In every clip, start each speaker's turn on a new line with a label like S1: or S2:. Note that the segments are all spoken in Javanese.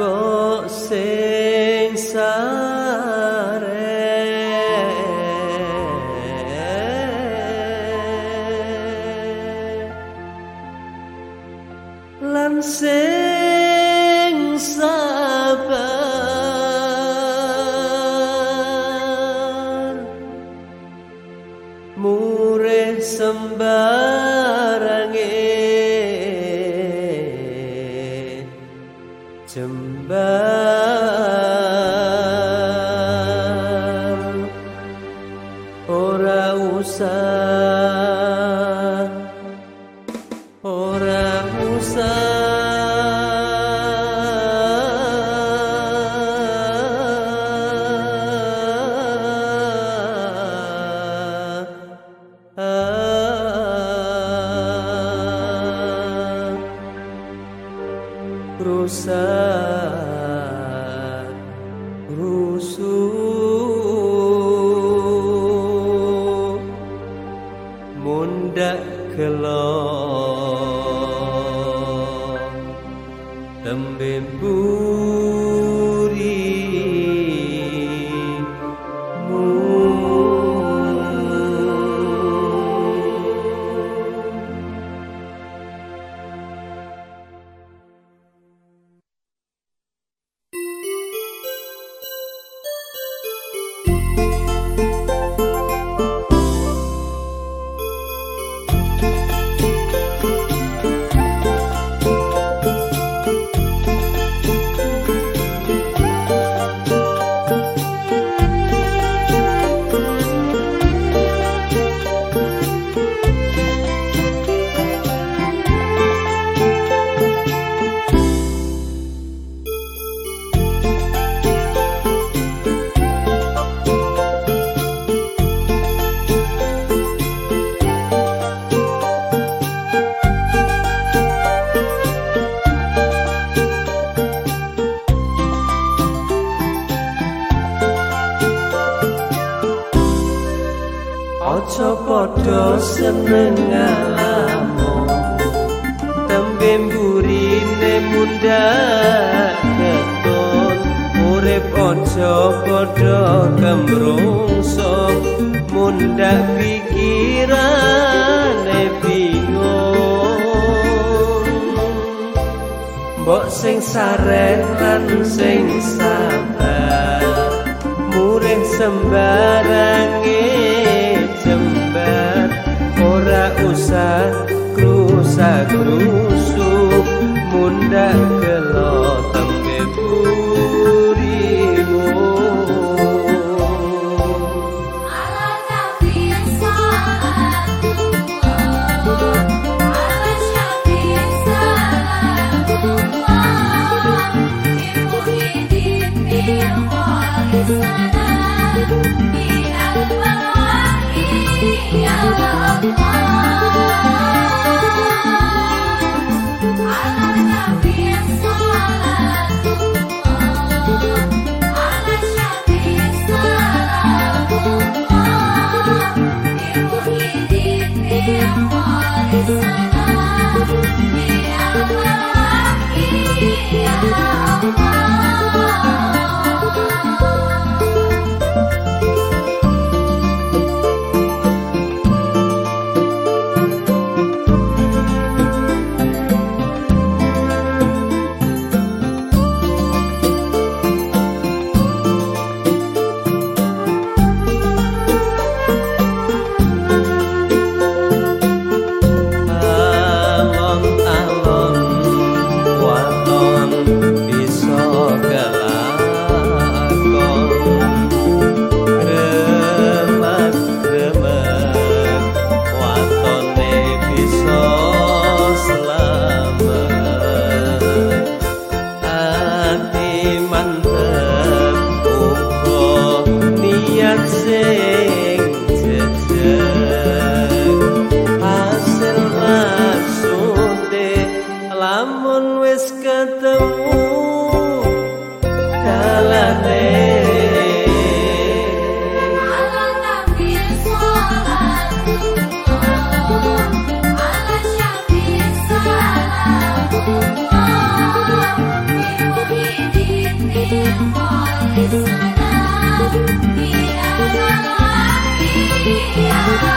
S1: بأسه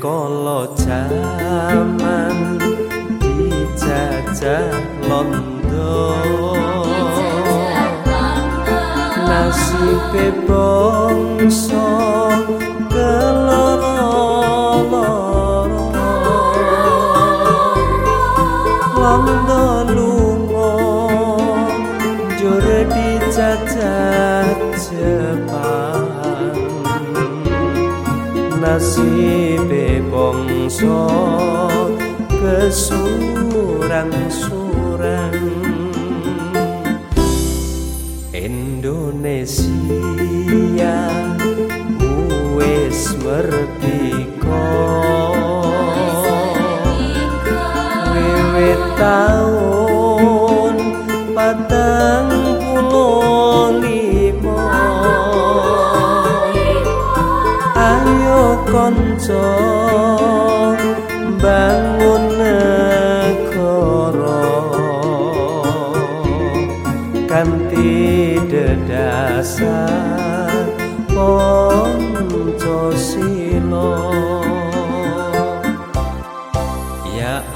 S1: rikala jaman dijajah londo. Nasibe bangsa nasibe bangsa kesurang-surang Indonesia wis merdeka. Wiwit taun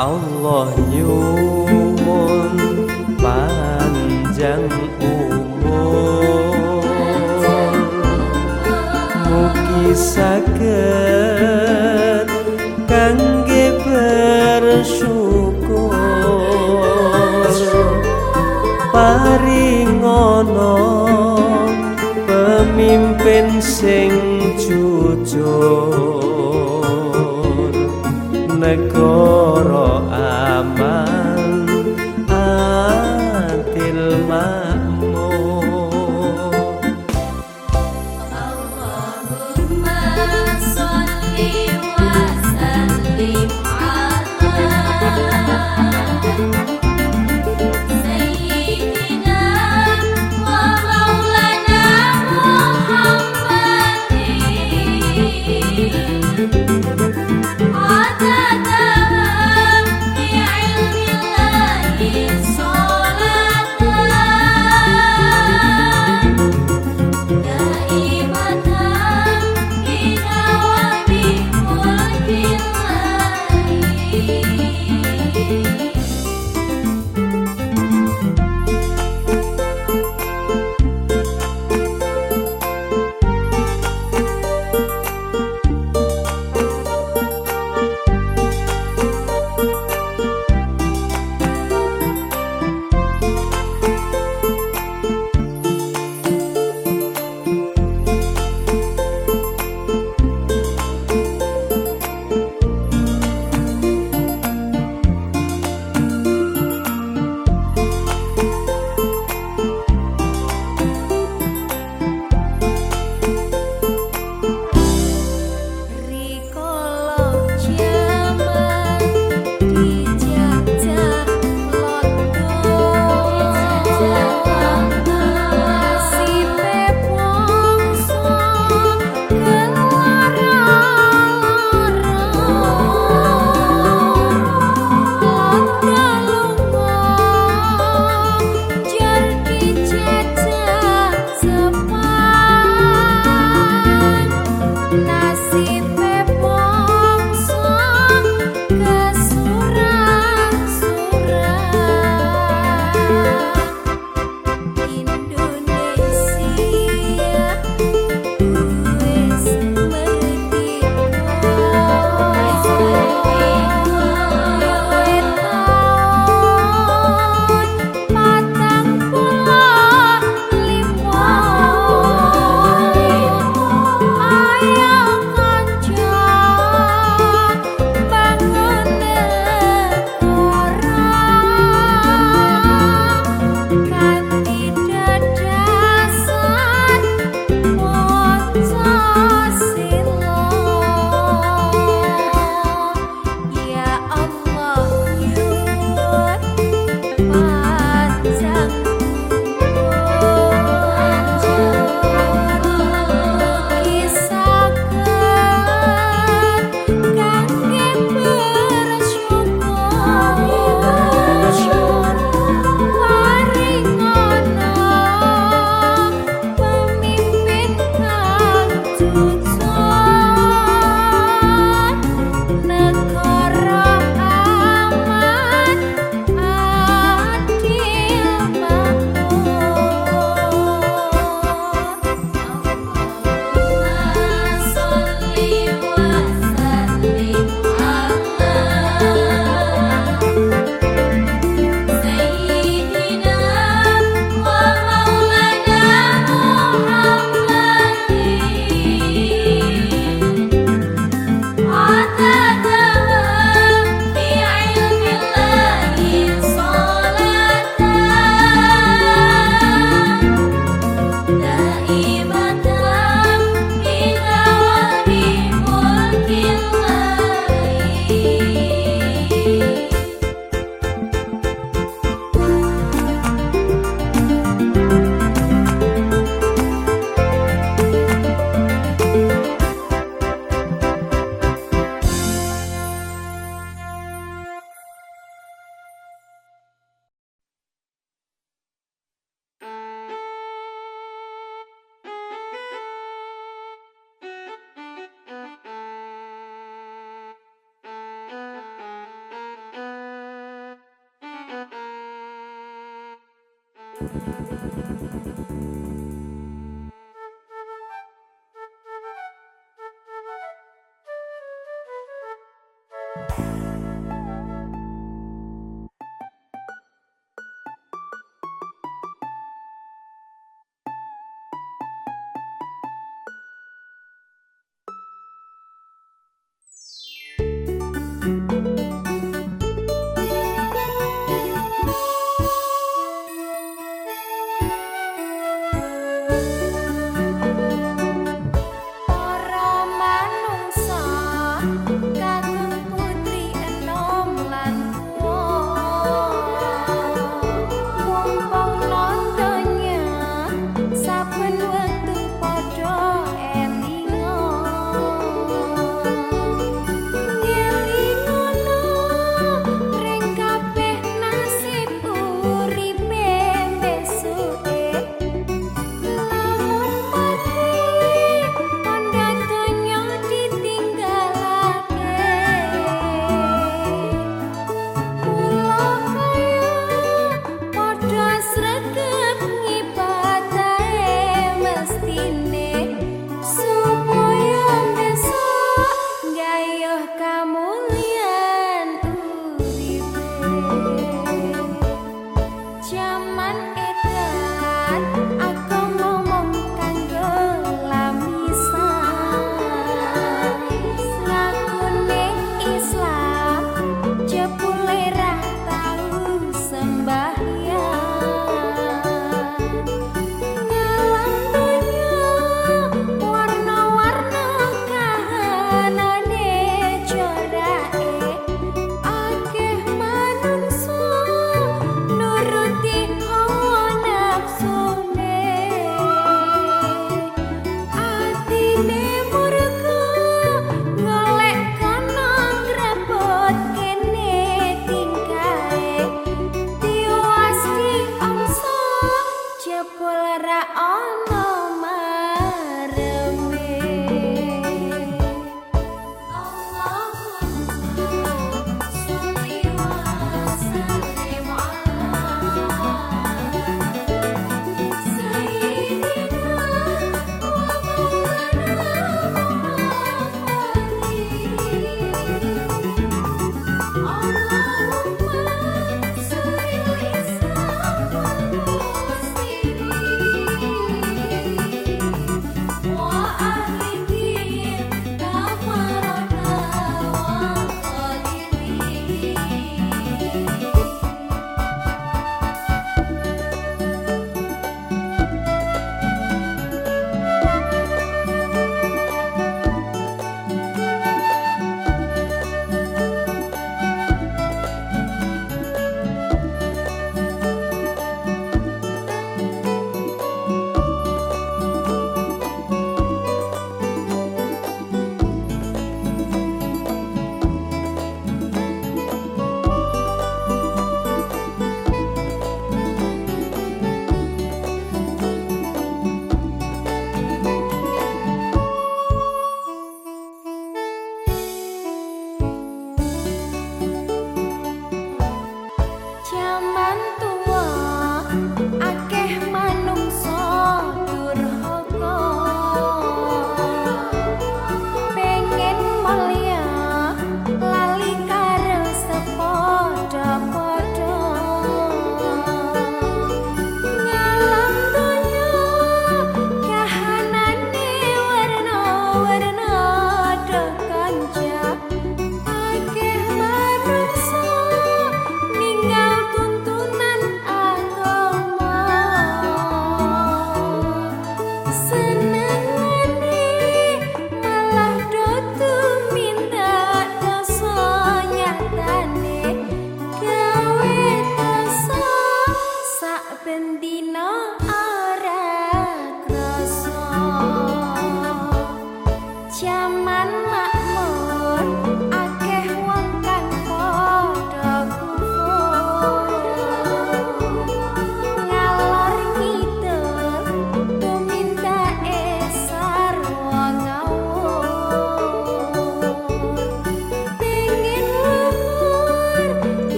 S1: Allah nyuwun pemimpin sing jujur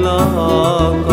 S1: la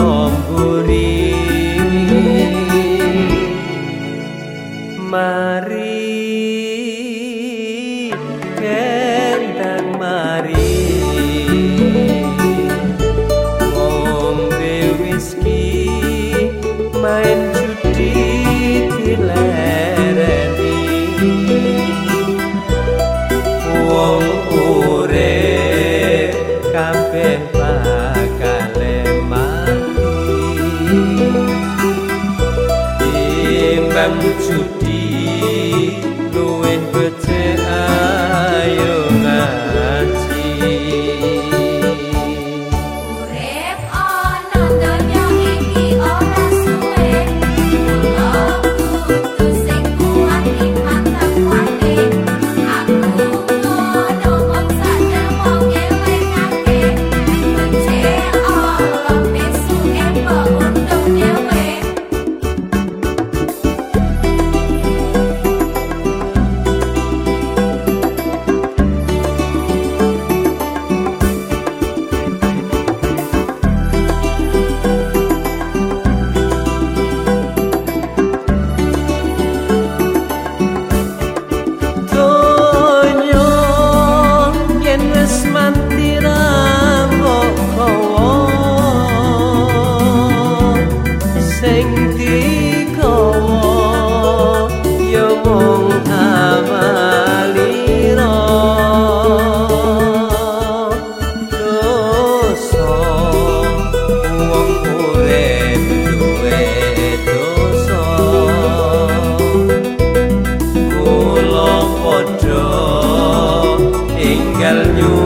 S1: tinggal nyuwun